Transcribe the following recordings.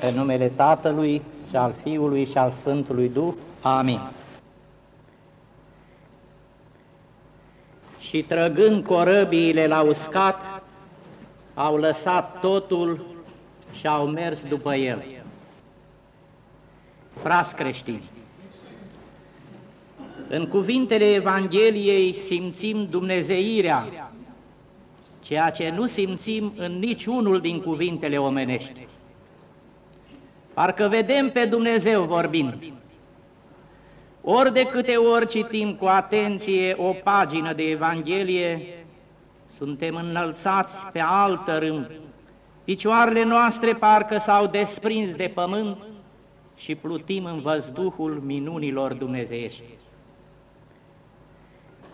În numele Tatălui și al Fiului și al Sfântului Duh. Amin. Și trăgând corăbiile la uscat, au lăsat totul și au mers după el. Frați creștini, în cuvintele Evangheliei simțim dumnezeirea, ceea ce nu simțim în niciunul din cuvintele omenești. Parcă vedem pe Dumnezeu vorbind. Ori de câte ori citim cu atenție o pagină de Evanghelie, suntem înălțați pe altă rând. Picioarele noastre parcă s-au desprins de pământ și plutim în văzduhul minunilor dumnezeiești.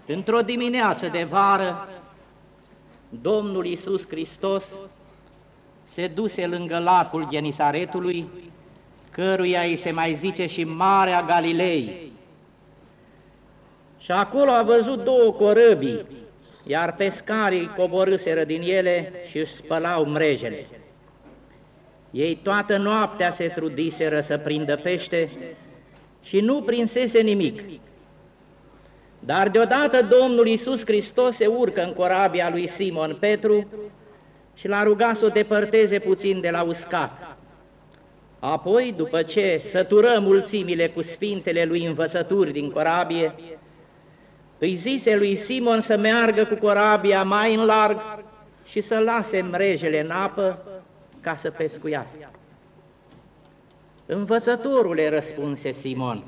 Într-o dimineață de vară, Domnul Iisus Hristos se duse lângă lacul Genisaretului, căruia îi se mai zice și Marea Galilei. Și acolo a văzut două corăbii, iar pescarii coborâseră din ele și își spălau mrejele. Ei toată noaptea se trudiseră să prindă pește și nu prinsese nimic. Dar deodată Domnul Iisus Hristos se urcă în corabia lui Simon Petru și l-a rugat să o depărteze puțin de la uscat. Apoi, după ce sătură mulțimile cu sfintele lui învățături din corabie, îi zise lui Simon să meargă cu corabia mai în larg și să lase mrejele în apă ca să pescuiască. Învățătorule, răspunse Simon,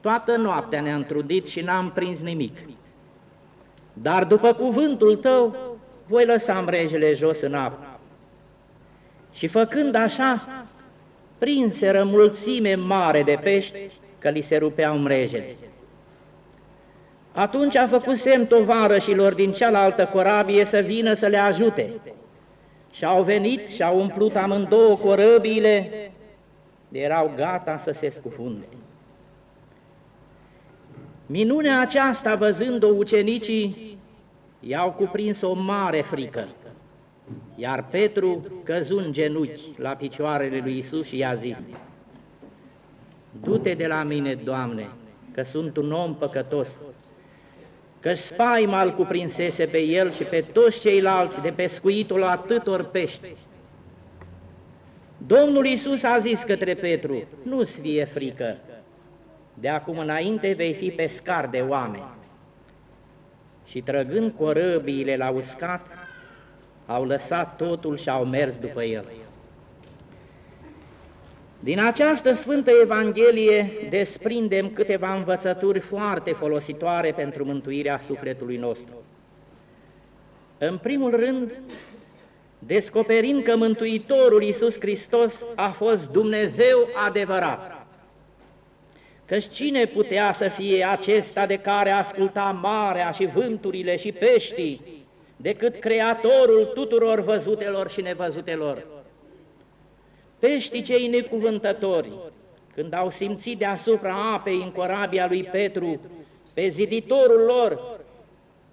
toată noaptea ne-am trudit și n-am prins nimic. Dar după cuvântul tău, voi lăsa mrejele jos în apă. Și făcând așa, prinseră mulțime mare de pești, că li se rupeau mrejele. Atunci a făcut semn tovarășilor din cealaltă corabie să vină să le ajute. Și au venit și au umplut amândouă corăbiile, erau gata să se scufunde. Minunea aceasta, văzând-o ucenicii, i-au cuprins o mare frică, iar Petru căzu în genunchi la picioarele lui Isus și i-a zis, Du-te de la mine, Doamne, că sunt un om păcătos, că spaima îl cuprinsese pe el și pe toți ceilalți de pescuitul atâtor pești. Domnul Isus a zis către Petru, nu-ți fie frică, de acum înainte vei fi pescar de oameni. Și trăgând corăbiile la uscat, au lăsat totul și au mers după el. Din această Sfântă Evanghelie desprindem câteva învățături foarte folositoare pentru mântuirea sufletului nostru. În primul rând, descoperim că Mântuitorul Iisus Hristos a fost Dumnezeu adevărat. Căci cine putea să fie acesta de care asculta marea și vânturile și peștii, decât Creatorul tuturor văzutelor și nevăzutelor? Peștii cei necuvântători, când au simțit deasupra apei în corabia lui Petru, pe ziditorul lor,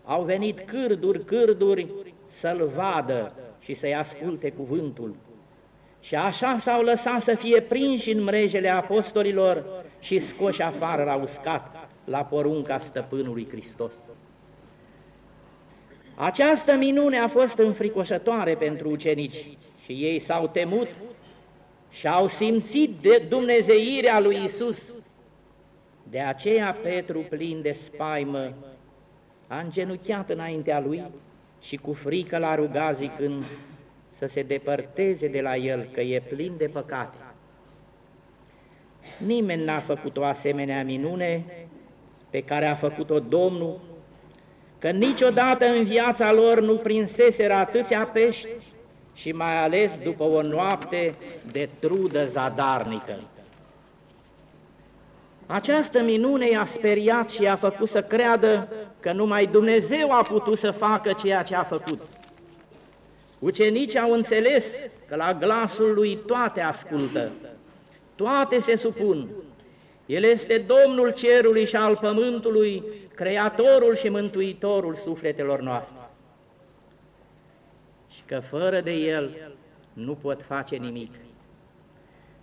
au venit cârduri, cârduri să-l vadă și să-i asculte cuvântul. Și așa s-au lăsat să fie prinși în mrejele apostolilor și scoși afară la uscat, la porunca stăpânului Hristos. Această minune a fost înfricoșătoare pentru ucenici și ei s-au temut și au simțit de dumnezeirea lui Isus. De aceea Petru, plin de spaimă, a îngenuchiat înaintea lui și cu frică l-a rugat zicând să se depărteze de la el, că e plin de păcate. Nimeni n-a făcut o asemenea minune pe care a făcut-o Domnul, că niciodată în viața lor nu prinseseră atâția pești și mai ales după o noapte de trudă zadarnică. Această minune i-a speriat și i-a făcut să creadă că numai Dumnezeu a putut să facă ceea ce a făcut. Ucenicii au înțeles că la glasul lui toate ascultă, toate se supun. El este Domnul cerului și al pământului, Creatorul și Mântuitorul sufletelor noastre că fără de El nu pot face nimic.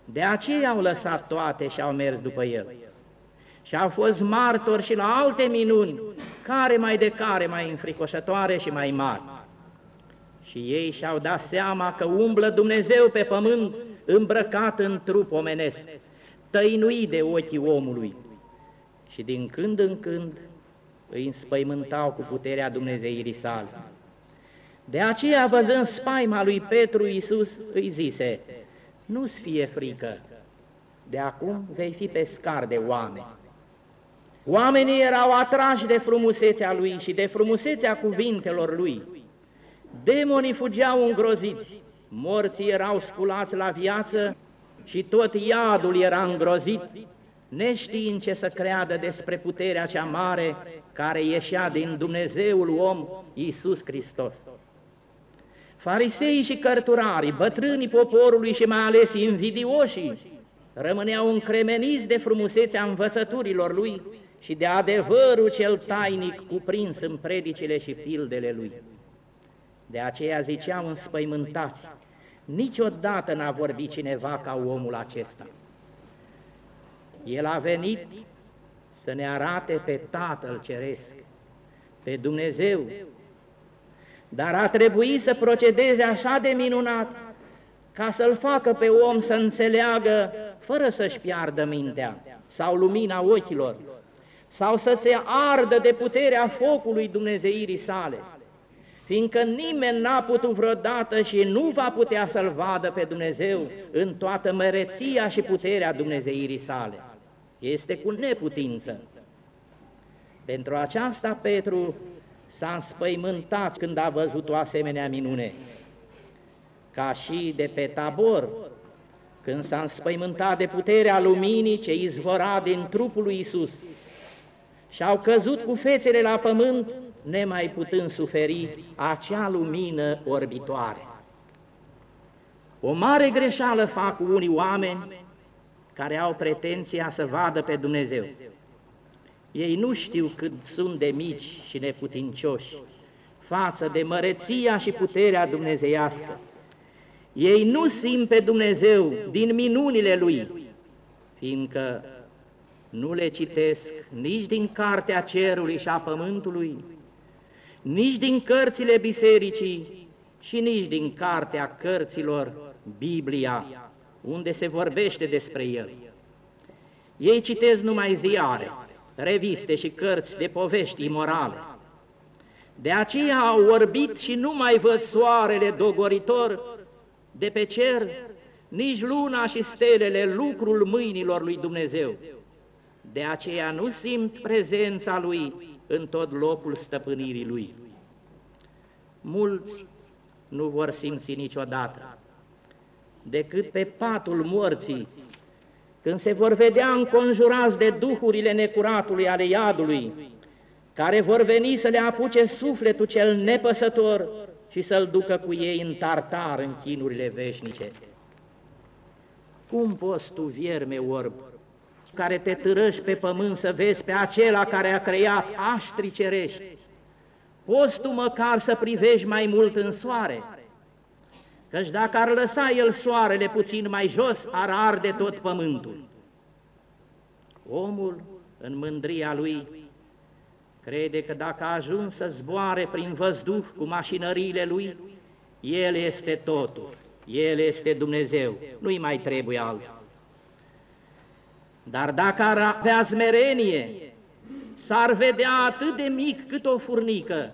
De aceea au lăsat toate și au mers după el. Și au fost martori și la alte minuni, care mai de care mai înfricoșătoare și mai mari. Și ei și-au dat seama că umblă Dumnezeu pe pământ îmbrăcat în trup omenesc, tăinuit de ochii omului. Și din când în când îi înspăimântau cu puterea Dumnezeirii sale. De aceea, văzând spaima lui Petru, Iisus îi zise, nu-ți fie frică, de acum vei fi pescar de oameni. Oamenii erau atrași de frumusețea lui și de frumusețea cuvintelor lui. Demonii fugeau îngroziți, morții erau sculați la viață și tot iadul era îngrozit, neștiind ce să creadă despre puterea cea mare care ieșea din Dumnezeul om, Iisus Hristos. Fariseii și cărturarii, bătrânii poporului și mai ales invidioșii, rămâneau încremeniți de frumusețea învățăturilor lui și de adevărul cel tainic cuprins în predicile și pildele lui. De aceea ziceau înspăimântați, niciodată n-a vorbit cineva ca omul acesta. El a venit să ne arate pe Tatăl Ceresc, pe Dumnezeu, dar a trebuit să procedeze așa de minunat ca să-l facă pe om să înțeleagă fără să-și piardă mintea sau lumina ochilor, sau să se ardă de puterea focului Dumnezeirii sale, fiindcă nimeni n-a putut vreodată și nu va putea să-L vadă pe Dumnezeu în toată măreția și puterea Dumnezeirii sale. Este cu neputință. Pentru aceasta Petru s-a înspăimântat când a văzut o asemenea minune, ca și de pe tabor, când s-a înspăimântat de puterea luminii ce izvora din trupul lui Isus și au căzut cu fețele la pământ, nemai putând suferi acea lumină orbitoare. O mare greșeală fac unii oameni care au pretenția să vadă pe Dumnezeu. Ei nu știu cât sunt de mici și neputincioși față de măreția și puterea dumnezeiască. Ei nu simt pe Dumnezeu din minunile Lui, fiindcă nu le citesc nici din cartea cerului și a pământului, nici din cărțile bisericii și nici din cartea cărților Biblia, unde se vorbește despre El. Ei citesc numai ziare, reviste și cărți de povești imorale. De aceea au orbit și nu mai văd soarele dogoritor de pe cer, nici luna și stelele, lucrul mâinilor lui Dumnezeu. De aceea nu simt prezența Lui în tot locul stăpânirii Lui. Mulți nu vor simți niciodată, decât pe patul morții, când se vor vedea înconjurați de duhurile necuratului ale iadului, care vor veni să le apuce sufletul cel nepăsător și să-l ducă cu ei în tartar în chinurile veșnice. Cum poți tu, vierme orb, care te târăși pe pământ să vezi pe acela care a creat aștri cerești, poți tu măcar să privești mai mult în soare, căci dacă ar lăsa el soarele puțin mai jos, ar arde tot pământul. Omul, în mândria lui, crede că dacă a ajuns să zboare prin văzduh cu mașinăriile lui, el este totul, el este Dumnezeu, nu-i mai trebuie altul. Dar dacă ar avea smerenie, s-ar vedea atât de mic cât o furnică,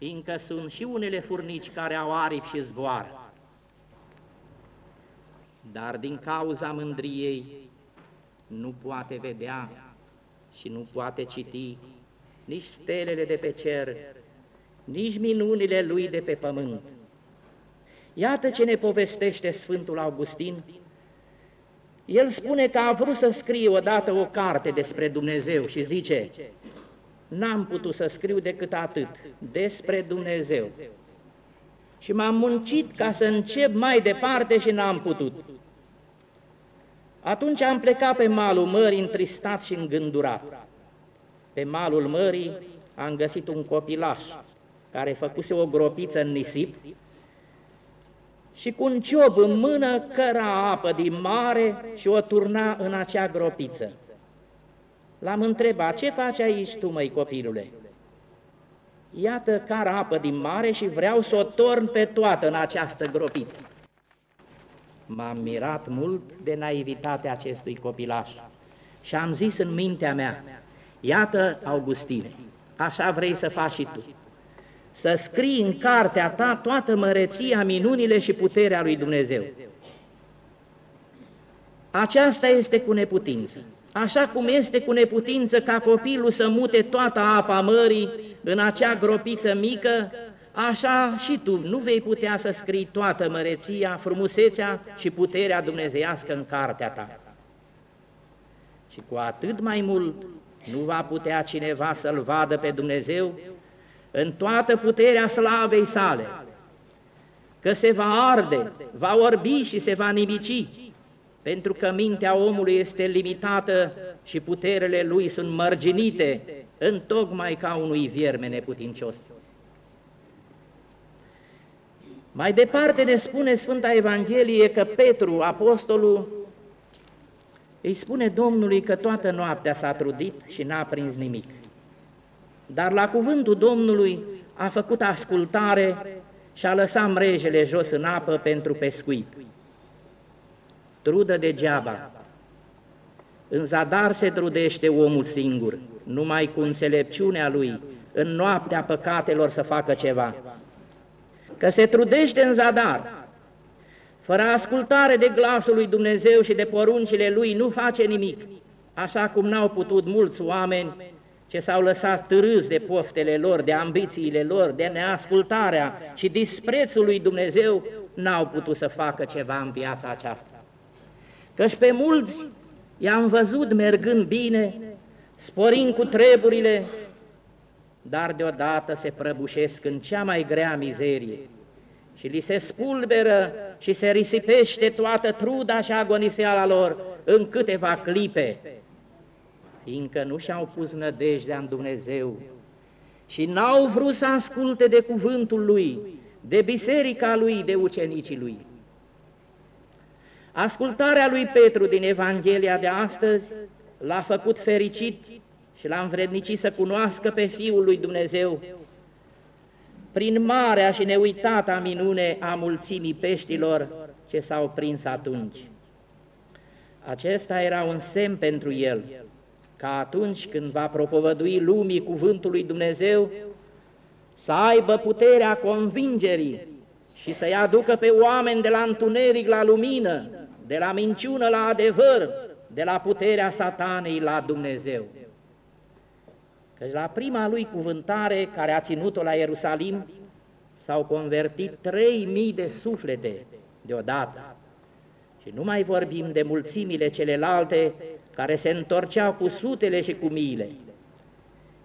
fiindcă sunt și unele furnici care au aripi și zboară. Dar din cauza mândriei nu poate vedea și nu poate citi nici stelele de pe cer, nici minunile lui de pe pământ. Iată ce ne povestește Sfântul Augustin. El spune că a vrut să scrie odată o carte despre Dumnezeu și zice, n-am putut să scriu decât atât, despre Dumnezeu. Și m-am muncit ca să încep mai departe și n-am putut. Atunci am plecat pe malul mării întristat și îngândurat. Pe malul mării am găsit un copilaș care făcuse o gropiță în nisip și cu un ciob în mână căra apă din mare și o turna în acea gropiță. L-am întrebat, ce faci aici tu, măi copilule? Iată cara apă din mare și vreau să o torn pe toată în această gropiță. M-am mirat mult de naivitatea acestui copilaș și am zis în mintea mea, iată, Augustine, așa vrei să faci și tu, să scrii în cartea ta toată măreția, minunile și puterea lui Dumnezeu. Aceasta este cu neputință. Așa cum este cu neputință ca copilul să mute toată apa mării în acea gropiță mică, așa și tu nu vei putea să scrii toată măreția, frumusețea și puterea dumnezeiască în cartea ta. Și cu atât mai mult nu va putea cineva să-L vadă pe Dumnezeu în toată puterea slavei sale, că se va arde, va orbi și se va nimici, pentru că mintea omului este limitată și puterele lui sunt mărginite, în tocmai ca unui vierme neputincios. Mai departe ne spune Sfânta Evanghelie că Petru, apostolul, îi spune Domnului că toată noaptea s-a trudit și n-a prins nimic. Dar la cuvântul Domnului a făcut ascultare și a lăsat mrejele jos în apă pentru pescuit. Trudă degeaba. În zadar se trudește omul singur, numai cu înțelepciunea lui, în noaptea păcatelor să facă ceva. Că se trudește în zadar, fără ascultare de glasul lui Dumnezeu și de poruncile lui, nu face nimic, așa cum n-au putut mulți oameni ce s-au lăsat târâți de poftele lor, de ambițiile lor, de neascultarea și disprețul lui Dumnezeu, n-au putut să facă ceva în viața aceasta. Căci pe mulți i-am văzut mergând bine, sporind cu treburile, dar deodată se prăbușesc în cea mai grea mizerie și li se spulberă și se risipește toată truda și agoniseala lor în câteva clipe, fiindcă nu și-au pus nădejdea în Dumnezeu și n-au vrut să asculte de cuvântul Lui, de biserica Lui, de ucenicii Lui. Ascultarea lui Petru din Evanghelia de astăzi l-a făcut fericit și l-a învrednicit să cunoască pe Fiul lui Dumnezeu prin marea și neuitata minune a mulțimii peștilor ce s-au prins atunci. Acesta era un semn pentru el, ca atunci când va propovădui lumii cuvântul lui Dumnezeu, să aibă puterea convingerii și să-i aducă pe oameni de la întuneric la lumină, de la minciună la adevăr, de la puterea satanei la Dumnezeu. Căci la prima lui cuvântare, care a ținut-o la Ierusalim, s-au convertit trei mii de suflete deodată. Și nu mai vorbim de mulțimile celelalte care se întorceau cu sutele și cu miile.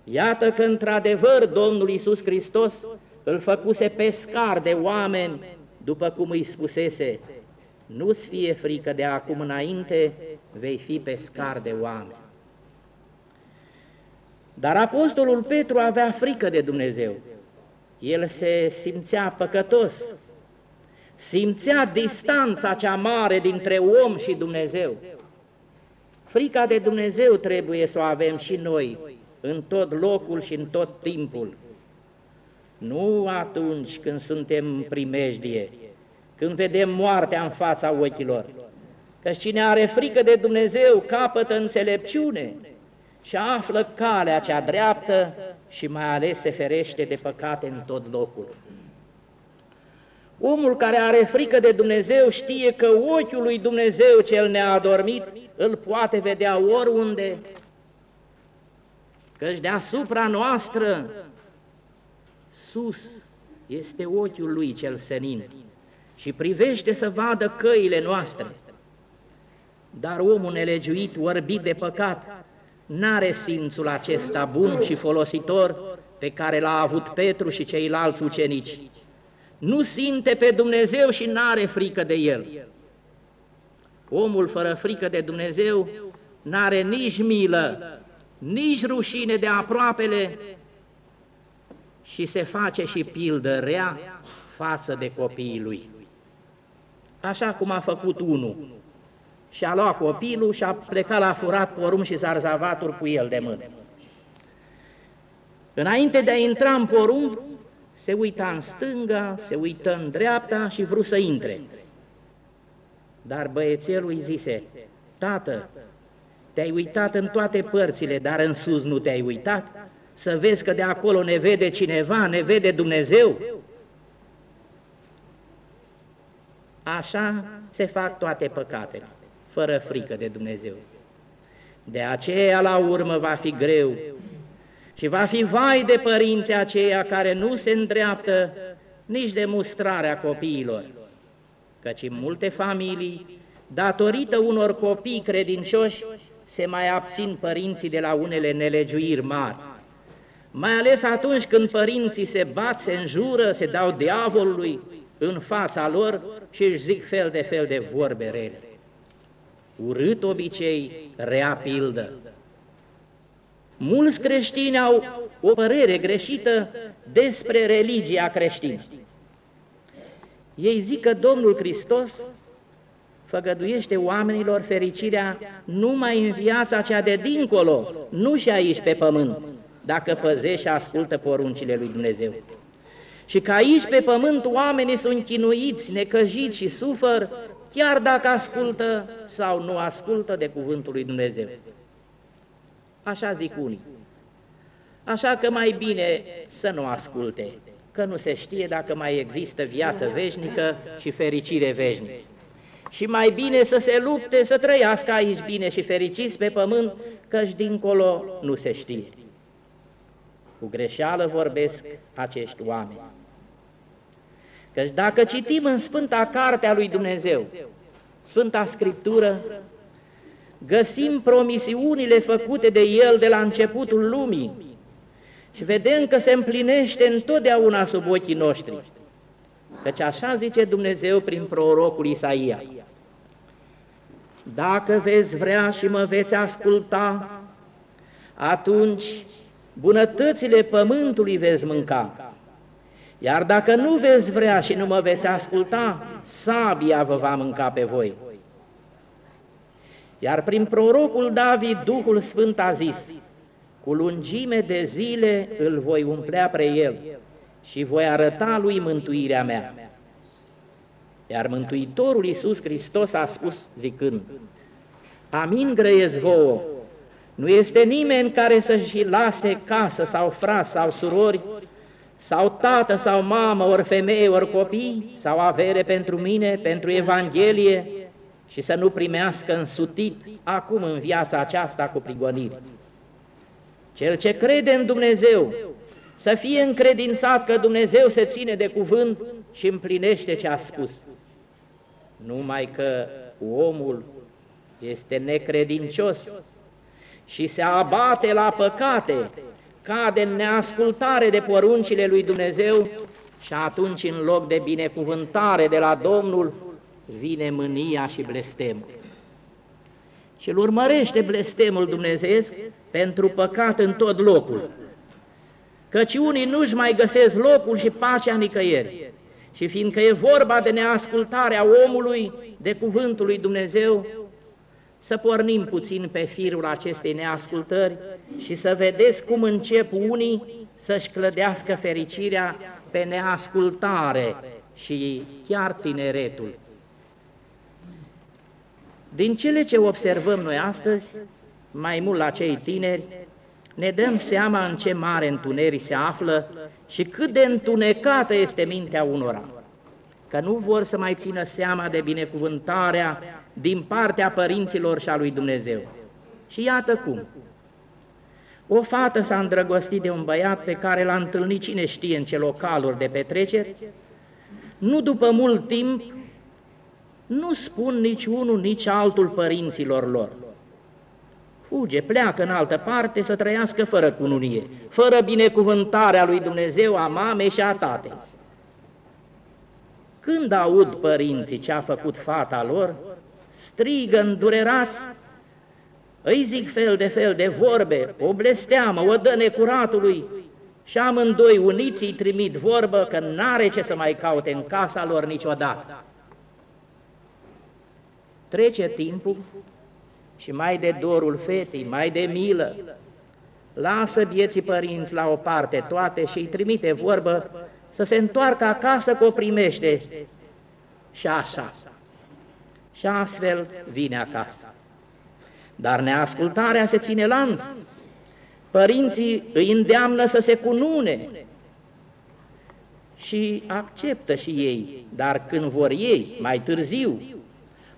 Iată că într-adevăr Domnul Iisus Hristos îl făcuse pescar de oameni, după cum îi spusese, nu-ți fie frică de acum înainte, vei fi pescar de oameni. Dar apostolul Petru avea frică de Dumnezeu. El se simțea păcătos, simțea distanța cea mare dintre om și Dumnezeu. Frica de Dumnezeu trebuie să o avem și noi, în tot locul și în tot timpul. Nu atunci când suntem în primejdie, când vedem moartea în fața ochilor, că cine are frică de Dumnezeu capătă înțelepciune și află calea cea dreaptă și mai ales se ferește de păcate în tot locul. Omul care are frică de Dumnezeu știe că ochiul lui Dumnezeu cel neadormit îl poate vedea oriunde, căci deasupra noastră, sus, este ochiul lui cel senin și privește să vadă căile noastre. Dar omul nelegiuit, orbit de păcat, n-are simțul acesta bun și folositor pe care l-a avut Petru și ceilalți ucenici. Nu simte pe Dumnezeu și n-are frică de El. Omul fără frică de Dumnezeu n-are nici milă, nici rușine de aproapele și se face și pildă rea față de copiii lui. Așa cum a făcut unul. Și a luat copilul și a plecat la furat porum și zarzavaturi cu el de mână. Înainte de a intra în porumb, se uita în stânga, se uită în dreapta și vrut să intre. Dar băiețelul îi zise, Tată, te-ai uitat în toate părțile, dar în sus nu te-ai uitat? Să vezi că de acolo ne vede cineva, ne vede Dumnezeu? Așa se fac toate păcatele, fără frică de Dumnezeu. De aceea la urmă va fi greu și va fi vai de părinții aceia care nu se îndreaptă nici de mustrarea copiilor, căci în multe familii, datorită unor copii credincioși, se mai abțin părinții de la unele nelegiuiri mari. Mai ales atunci când părinții se bat, se înjură, se dau diavolului în fața lor și își zic fel de fel de vorbe rele. Urât obicei, rea pildă. Mulți creștini au o părere greșită despre religia creștină. Ei zic că Domnul Hristos făgăduiește oamenilor fericirea numai în viața cea de dincolo, nu și aici pe pământ, dacă păzește și ascultă poruncile lui Dumnezeu. Și că aici pe pământ oamenii sunt chinuiți, necăjiți și sufăr, chiar dacă ascultă sau nu ascultă de cuvântul lui Dumnezeu. Așa zic unii. Așa că mai bine să nu asculte, că nu se știe dacă mai există viață veșnică și fericire veșnică. Și mai bine să se lupte, să trăiască aici bine și fericiți pe pământ, căci dincolo nu se știe. Cu greșeală vorbesc acești oameni. Căci dacă citim în Sfânta Cartea lui Dumnezeu, Sfânta Scriptură, găsim promisiunile făcute de El de la începutul lumii și vedem că se împlinește întotdeauna sub ochii noștri. Căci așa zice Dumnezeu prin prorocul Isaia. Dacă veți vrea și mă veți asculta, atunci bunătățile pământului veți mânca. Iar dacă nu veți vrea și nu mă veți asculta, sabia vă va mânca pe voi. Iar prin prorocul David, Duhul Sfânt a zis, cu lungime de zile îl voi umplea pre el și voi arăta lui mântuirea mea. Iar Mântuitorul Iisus Hristos a spus zicând, Amin grăiesc vouă, nu este nimeni care să-și lase casă sau frați sau surori, sau tată sau mamă, ori femeie, ori copii, sau avere pentru mine, pentru Evanghelie, și să nu primească însutit acum în viața aceasta cu prigoniri. Cel ce crede în Dumnezeu, să fie încredințat că Dumnezeu se ține de cuvânt și împlinește ce a spus. Numai că omul este necredincios și se abate la păcate, cade în neascultare de poruncile lui Dumnezeu și atunci în loc de binecuvântare de la Domnul vine mânia și blestemul. Și îl urmărește blestemul dumnezeiesc pentru păcat în tot locul. Căci unii nu-și mai găsesc locul și pacea nicăieri. Și fiindcă e vorba de neascultarea omului, de cuvântul lui Dumnezeu, să pornim puțin pe firul acestei neascultări și să vedeți cum încep unii să-și clădească fericirea pe neascultare și chiar tineretul. Din cele ce observăm noi astăzi, mai mult la cei tineri, ne dăm seama în ce mare întuneric se află și cât de întunecată este mintea unora, că nu vor să mai țină seama de binecuvântarea din partea părinților și a lui Dumnezeu. Și iată cum. O fată s-a îndrăgostit de un băiat pe care l-a întâlnit cine știe în ce localuri de petreceri, nu după mult timp nu spun nici unul, nici altul părinților lor. Fuge, pleacă în altă parte să trăiască fără cununie, fără binecuvântarea lui Dumnezeu a mamei și a tatei. Când aud părinții ce a făcut fata lor, strigă îndurerați, îi zic fel de fel de vorbe, o blesteamă, o dă necuratului și amândoi uniți îi trimit vorbă că n-are ce să mai caute în casa lor niciodată. trece timpul și mai de dorul fetei, mai de milă, lasă vieții părinți la o parte toate și îi trimite vorbă să se întoarcă acasă că o primește. Și așa. Și astfel vine acasă. Dar neascultarea se ține lanț. Părinții îi îndeamnă să se cunune și acceptă și ei, dar când vor ei, mai târziu,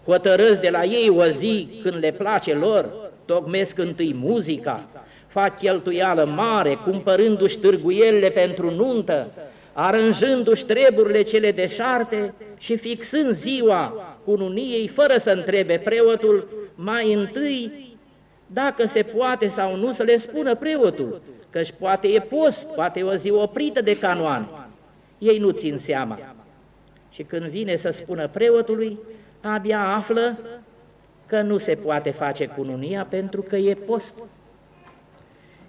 hotărăți de la ei o zi când le place lor, tocmesc întâi muzica, fac cheltuială mare, cumpărându-și târguielile pentru nuntă, aranjându-și treburile cele deșarte și fixând ziua cununiei fără să întrebe preotul, mai întâi dacă se poate sau nu să le spună preotul, căci poate e post, poate e o zi oprită de canoan. Ei nu țin seama. Și când vine să spună preotului, abia află că nu se poate face cununia pentru că e post.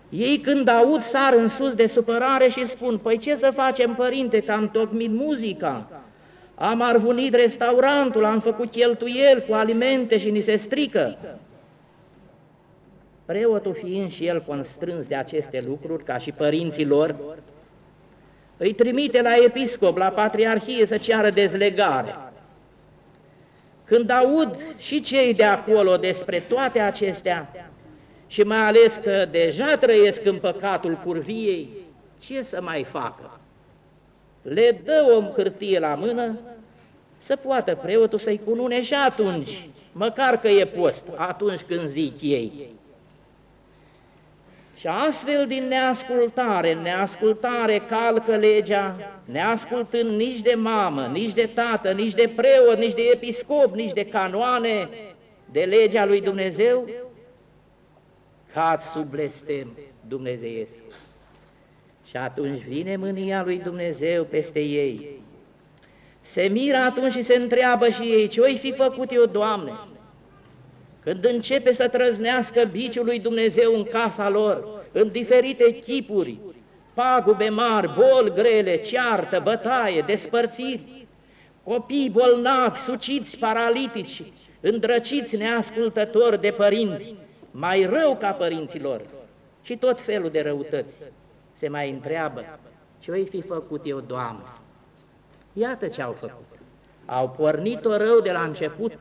Ei când aud sar în sus de supărare și spun, păi ce să facem, părinte, că am tocmit muzica, am arvunit restaurantul, am făcut cheltuieli cu alimente și ni se strică. Preotul fiind și el constrâns de aceste lucruri, ca și părinții lor, îi trimite la episcop, la patriarhie să ceară dezlegare. Când aud și cei de acolo despre toate acestea, și mai ales că deja trăiesc în păcatul curviei, ce să mai facă? Le dă o hârtie la mână să poată preotul să-i cunune și atunci, măcar că e post, atunci când zic ei. Și astfel din neascultare, neascultare calcă legea, neascultând nici de mamă, nici de tată, nici de preot, nici de episcop, nici de canoane, de legea lui Dumnezeu, cad sub blestem dumnezeiesc. Și atunci vine mânia lui Dumnezeu peste ei. Se miră atunci și se întreabă și ei, ce oi fi făcut eu, Doamne? Când începe să trăznească biciul lui Dumnezeu în casa lor, în diferite chipuri, pagube mari, boli grele, ceartă, bătaie, despărțiri, copii bolnavi, suciți, paralitici, îndrăciți neascultători de părinți, mai rău ca părinților și tot felul de răutăți. Se mai întreabă, ce oi fi făcut eu, Doamne? Iată ce au făcut. Au pornit-o rău de la început,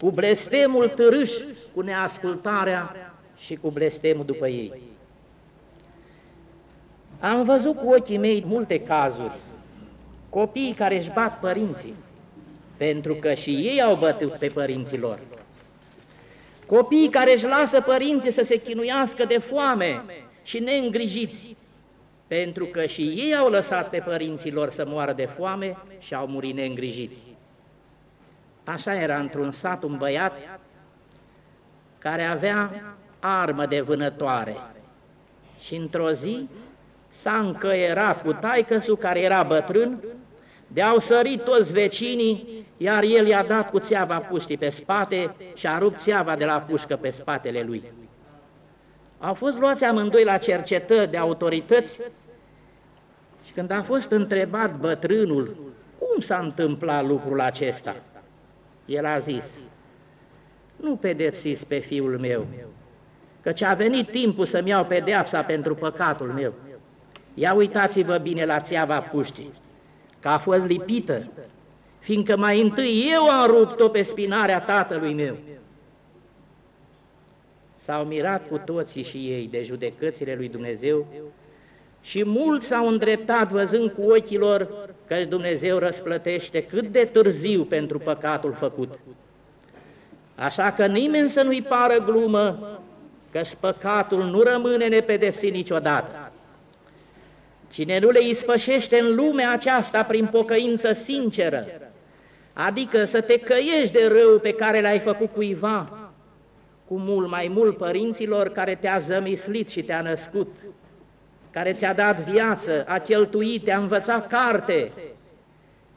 cu blestemul târâș, cu neascultarea și cu blestemul după ei. Am văzut cu ochii mei multe cazuri, copii care își bat părinții, pentru că și ei au bătut pe părinții lor. Copiii care își lasă părinții să se chinuiască de foame și neîngrijiți, pentru că și ei au lăsat pe părinții lor să moară de foame și au murit neîngrijiți. Așa era într-un sat un băiat care avea armă de vânătoare și într-o zi s-a încăierat cu taicăsul care era bătrân, de-au sărit toți vecinii, iar el i-a dat cu țeava puștii pe spate și a rupt țeava de la pușcă pe spatele lui. Au fost luați amândoi la cercetări de autorități și când a fost întrebat bătrânul cum s-a întâmplat lucrul acesta, el a zis, nu pedepsiți pe fiul meu, căci a venit timpul să-mi iau pedeapsa pentru păcatul meu. Ia uitați-vă bine la țeava puștii, că a fost lipită, fiindcă mai întâi eu am rupt-o pe spinarea tatălui meu. S-au mirat cu toții și ei de judecățile lui Dumnezeu și mulți s-au îndreptat văzând cu ochii lor că Dumnezeu răsplătește cât de târziu pentru păcatul făcut. Așa că nimeni să nu-i pară glumă, că păcatul nu rămâne nepedepsit niciodată. Cine nu le ispășește în lumea aceasta prin pocăință sinceră, adică să te căiești de rău pe care l-ai făcut cuiva, cu mult mai mult părinților care te-a zămislit și te-a născut, care ți-a dat viață, a cheltuit, te-a învățat carte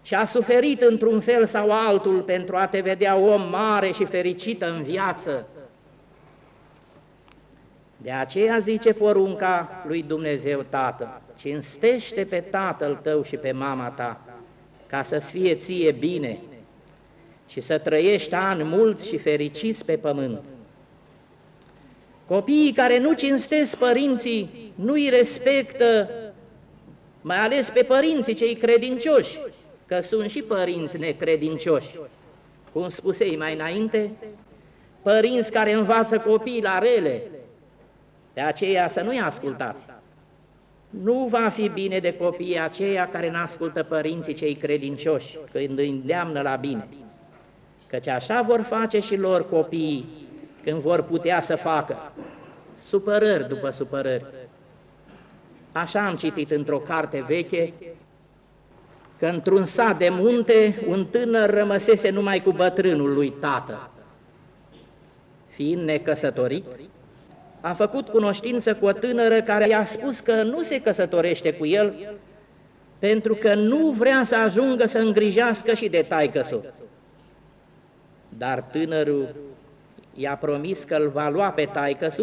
și a suferit într-un fel sau altul pentru a te vedea om mare și fericită în viață. De aceea zice porunca lui Dumnezeu Tatăl, cinstește pe tatăl tău și pe mama ta, ca să-ți fie ție bine, și să trăiești ani mulți și fericiți pe pământ. Copiii care nu cinstesc părinții, nu îi respectă, mai ales pe părinții cei credincioși, că sunt și părinți necredincioși. Cum spusei mai înainte, părinți care învață copiii la rele, de aceea să nu-i ascultați. Nu va fi bine de copiii aceia care nu ascultă părinții cei credincioși când îi îndeamnă la bine. Căci așa vor face și lor copiii când vor putea să facă supărări după supărări. Așa am citit într-o carte veche că într-un sat de munte un tânăr rămăsese numai cu bătrânul lui tată. Fiind necăsătorit, a făcut cunoștință cu o tânără care i-a spus că nu se căsătorește cu el pentru că nu vrea să ajungă să îngrijească și de taică Dar tânărul i-a promis că îl va lua pe taică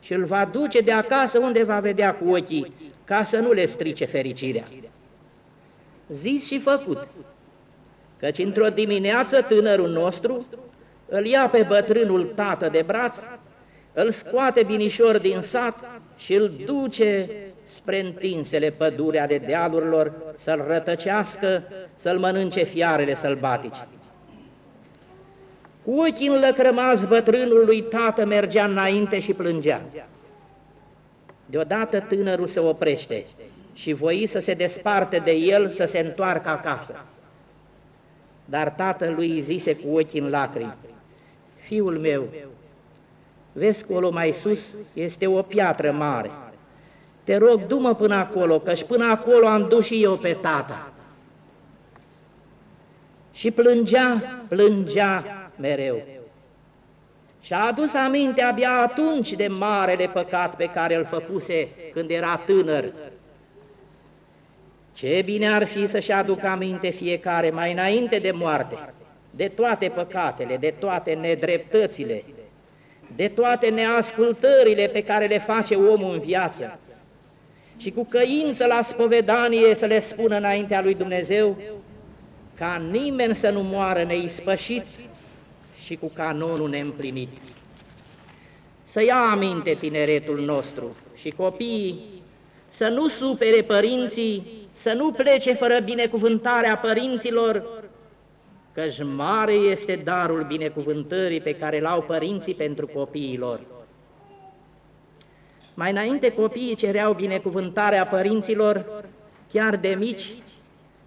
și îl va duce de acasă unde va vedea cu ochii, ca să nu le strice fericirea. Zis și făcut, căci într-o dimineață tânărul nostru îl ia pe bătrânul tată de braț, îl scoate binișor din sat și îl duce spre întinsele pădurea de dealurilor să-l rătăcească, să-l mănânce fiarele sălbatice. Cu ochii înlăcrămați bătrânul lui tată mergea înainte și plângea. Deodată tânărul se oprește și voi să se desparte de el să se întoarcă acasă. Dar tatălui îi zise cu ochii în lacrimi, Fiul meu, vezi acolo mai sus este o piatră mare. Te rog, du-mă până acolo, căci până acolo am dus și eu pe tata. Și plângea, plângea mereu. Și a adus aminte abia atunci de marele păcat pe care îl făcuse când era tânăr. Ce bine ar fi să-și aducă aminte fiecare mai înainte de moarte, de toate păcatele, de toate nedreptățile, de toate neascultările pe care le face omul în viață și cu căință la spovedanie să le spună înaintea lui Dumnezeu ca nimeni să nu moară neispășit și cu canonul neîmplinit. Să ia aminte tineretul nostru și copiii să nu supere părinții, să nu plece fără binecuvântarea părinților, căci mare este darul binecuvântării pe care l-au părinții pentru copiilor. Mai înainte copiii cereau binecuvântarea părinților, chiar de mici,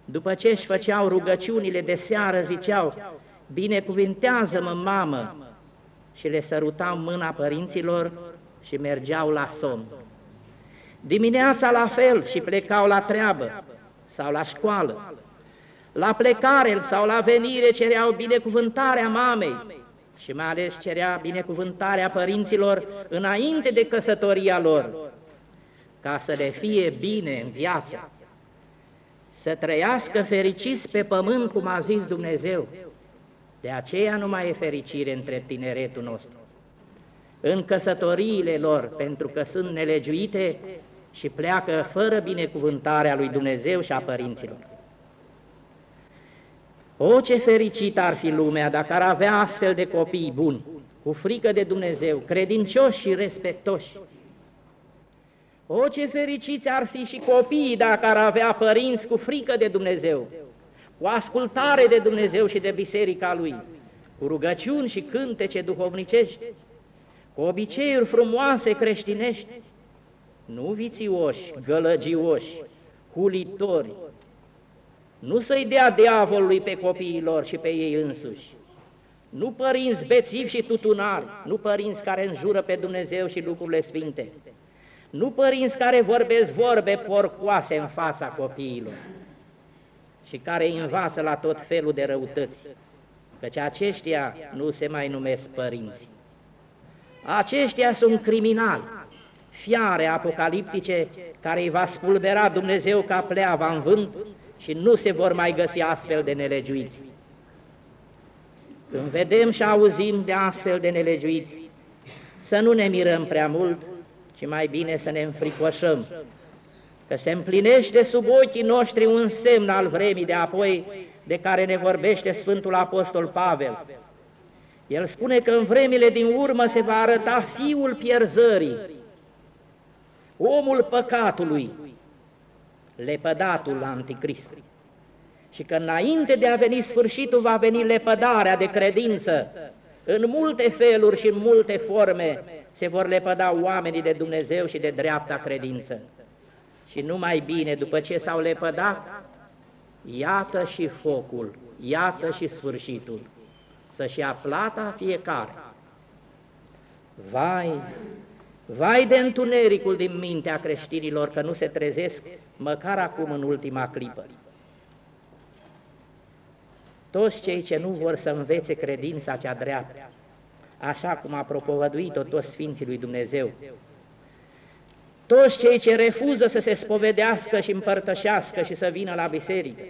după ce își făceau rugăciunile de seară, ziceau, binecuvintează-mă, mamă, și le sărutau mâna părinților și mergeau la somn. Dimineața la fel și plecau la treabă sau la școală. La plecare sau la venire cereau binecuvântarea mamei și mai ales cerea binecuvântarea părinților înainte de căsătoria lor, ca să le fie bine în viață, să trăiască fericiți pe pământ, cum a zis Dumnezeu, de aceea nu mai e fericire între tineretul nostru. În căsătoriile lor, pentru că sunt nelegiuite și pleacă fără binecuvântarea lui Dumnezeu și a părinților. O, ce fericit ar fi lumea dacă ar avea astfel de copii buni, cu frică de Dumnezeu, credincioși și respectoși. O, ce fericiți ar fi și copiii dacă ar avea părinți cu frică de Dumnezeu, cu ascultare de Dumnezeu și de biserica Lui, cu rugăciuni și cântece duhovnicești, cu obiceiuri frumoase creștinești, nu vițioși, gălăgioși, hulitori, nu să-i dea diavolului pe copiilor și pe ei însuși, nu părinți bețivi și tutunari, nu părinți care înjură pe Dumnezeu și lucrurile sfinte, nu părinți care vorbesc vorbe porcoase în fața copiilor, și care îi învață la tot felul de răutăți, căci aceștia nu se mai numesc părinți. Aceștia sunt criminali, fiare apocaliptice care îi va spulbera Dumnezeu ca pleava în vânt și nu se vor mai găsi astfel de nelegiuiți. Când vedem și auzim de astfel de nelegiuiți, să nu ne mirăm prea mult, ci mai bine să ne înfricoșăm că se împlinește sub ochii noștri un semn al vremii de apoi, de care ne vorbește Sfântul Apostol Pavel. El spune că în vremile din urmă se va arăta fiul pierzării, omul păcatului, lepădatul la anticrist. Și că înainte de a veni sfârșitul va veni lepădarea de credință, în multe feluri și în multe forme se vor lepăda oamenii de Dumnezeu și de dreapta credință. Și numai bine, după ce s-au lepădat, iată și focul, iată și sfârșitul, să-și ia plata fiecare. Vai, vai de întunericul din mintea creștinilor că nu se trezesc măcar acum în ultima clipă. Toți cei ce nu vor să învețe credința cea dreaptă, așa cum a propovăduit-o toți Sfinții lui Dumnezeu, toți cei ce refuză să se spovedească și împărtășească și să vină la biserică,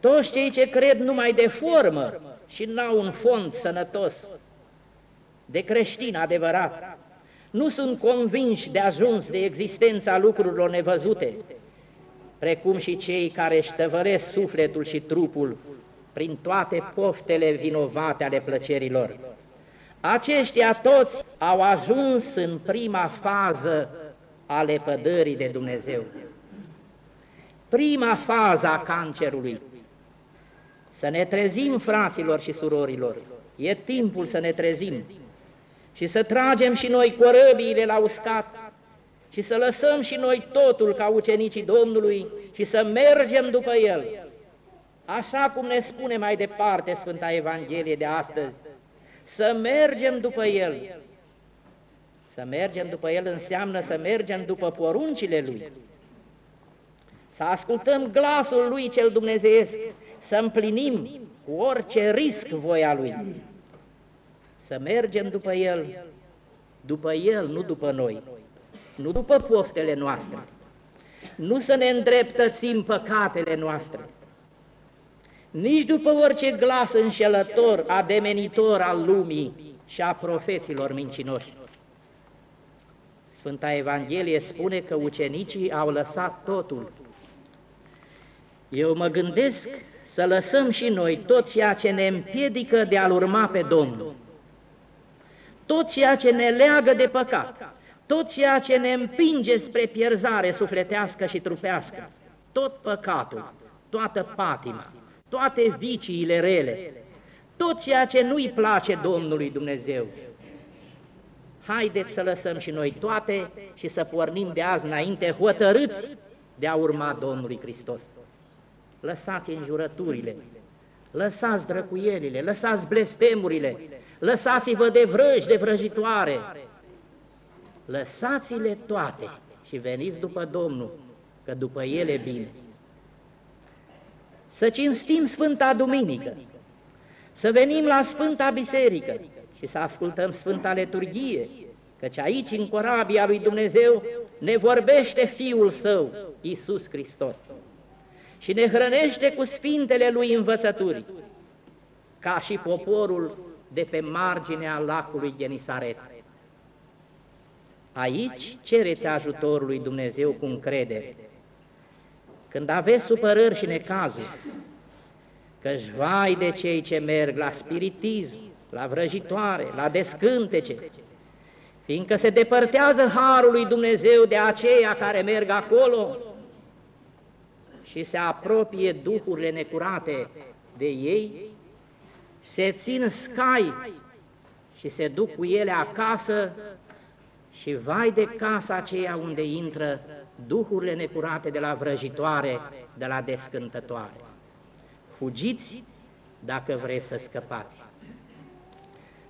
toți cei ce cred numai de formă și n-au un fond sănătos, de creștin adevărat, nu sunt convinși de ajuns de existența lucrurilor nevăzute, precum și cei care își tăvăresc sufletul și trupul prin toate poftele vinovate ale plăcerilor. Aceștia toți au ajuns în prima fază a lepădării de Dumnezeu. Prima fază a cancerului. Să ne trezim, fraților și surorilor, e timpul să ne trezim și să tragem și noi corăbiile la uscat. Și să lăsăm și noi totul ca ucenicii Domnului și să mergem după El, așa cum ne spune mai departe Sfânta Evanghelie de astăzi, să mergem după El. Să mergem după El înseamnă să mergem după poruncile Lui, să ascultăm glasul Lui cel dumnezeiesc, să împlinim cu orice risc voia Lui, să mergem după El, după El, nu după noi, nu după poftele noastre, nu să ne îndreptățim păcatele noastre, nici după orice glas înșelător, ademenitor al lumii și a profeților mincinoși. Sfânta Evanghelie spune că ucenicii au lăsat totul. Eu mă gândesc să lăsăm și noi tot ceea ce ne împiedică de a-L urma pe Domnul, tot ceea ce ne leagă de păcat, tot ceea ce ne împinge spre pierzare sufletească și trupească, tot păcatul, toată patima, toate viciile rele, tot ceea ce nu-i place Domnului Dumnezeu. Haideți să lăsăm și noi toate și să pornim de azi înainte hotărâți de a urma Domnului Hristos. Lăsați înjurăturile, lăsați drăcuielile, lăsați blestemurile, lăsați-vă de vrăji, de vrăjitoare, lăsați-le toate și veniți după Domnul, că după ele bine. Să cinstim Sfânta Duminică, să venim la Sfânta Biserică și să ascultăm Sfânta Leturghie, căci aici, în corabia lui Dumnezeu, ne vorbește Fiul Său, Iisus Hristos, și ne hrănește cu Sfintele Lui învățături, ca și poporul de pe marginea lacului Genisaret. Aici cereți ajutorul lui Dumnezeu cu încredere, când aveți supărări și necazuri, căci vai de cei ce merg la spiritism, la vrăjitoare, la descântece, fiindcă se depărtează Harul lui Dumnezeu de aceia care merg acolo și se apropie duhurile necurate de ei, se țin scai și se duc cu ele acasă și vai de casa aceea unde intră duhurile necurate de la vrăjitoare, de la descântătoare. Fugiți dacă vreți să scăpați.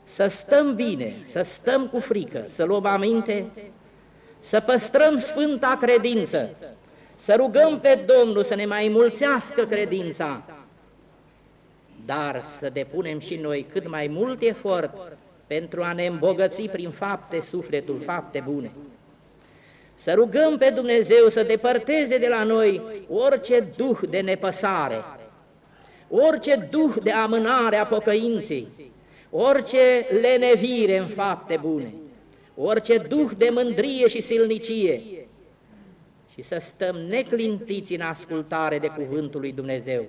Să stăm bine, să stăm cu frică, să luăm aminte, să păstrăm sfânta credință, să rugăm pe Domnul să ne mai mulțească credința, dar să depunem și noi cât mai mult efort pentru a ne îmbogăți prin fapte sufletul, fapte bune. Să rugăm pe Dumnezeu să depărteze de la noi orice duh de nepăsare, orice duh de amânare a pocăinței, orice lenevire în fapte bune, orice duh de mândrie și silnicie și să stăm neclintiți în ascultare de cuvântul lui Dumnezeu,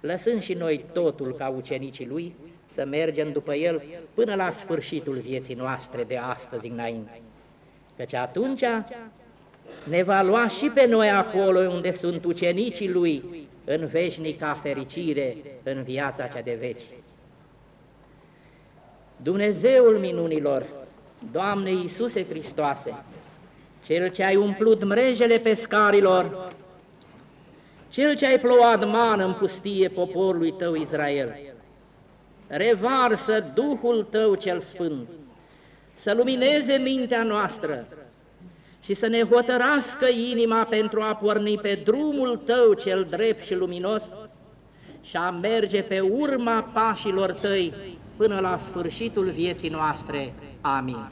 lăsând și noi totul ca ucenicii Lui, să mergem după El până la sfârșitul vieții noastre de astăzi înainte. Căci atunci ne va lua și pe noi acolo unde sunt ucenicii Lui, în veșnica fericire, în viața cea de veci. Dumnezeul minunilor, Doamne Iisuse Hristoase, Cel ce ai umplut mrejele pescarilor, Cel ce ai plouat mană în pustie poporului Tău Israel, revarsă Duhul Tău cel Sfânt, să lumineze mintea noastră și să ne hotărască inima pentru a porni pe drumul Tău cel drept și luminos și a merge pe urma pașilor Tăi până la sfârșitul vieții noastre. Amin.